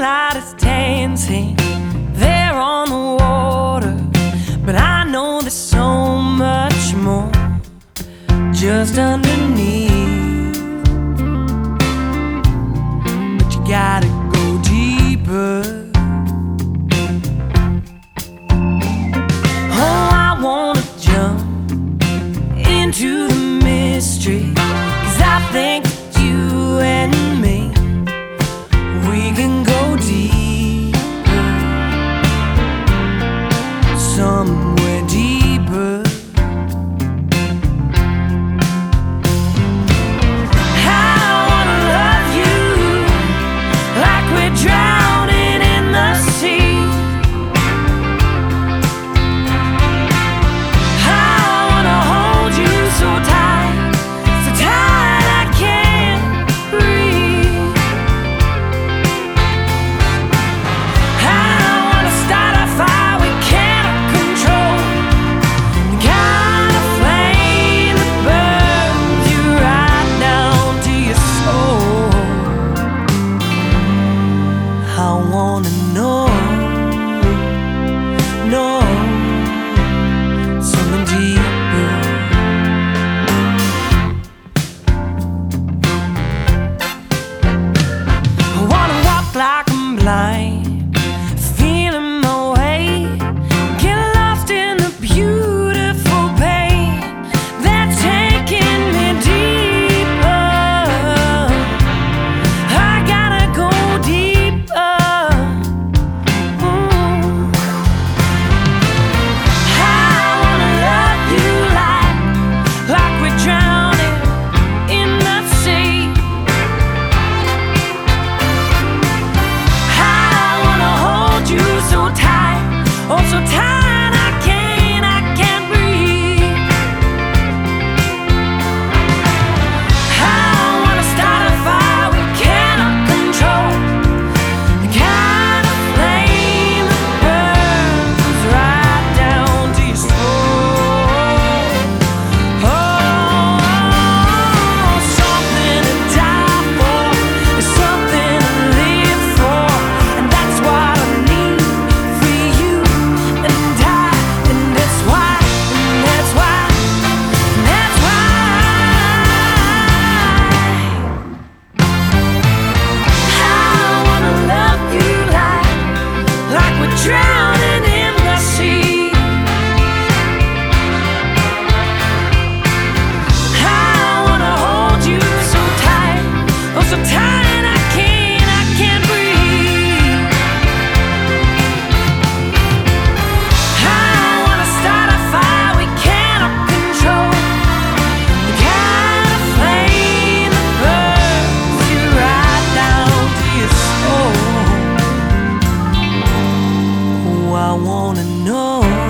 moonlight is dancing there on the water. But I know there's so much more just underneath. Line. know.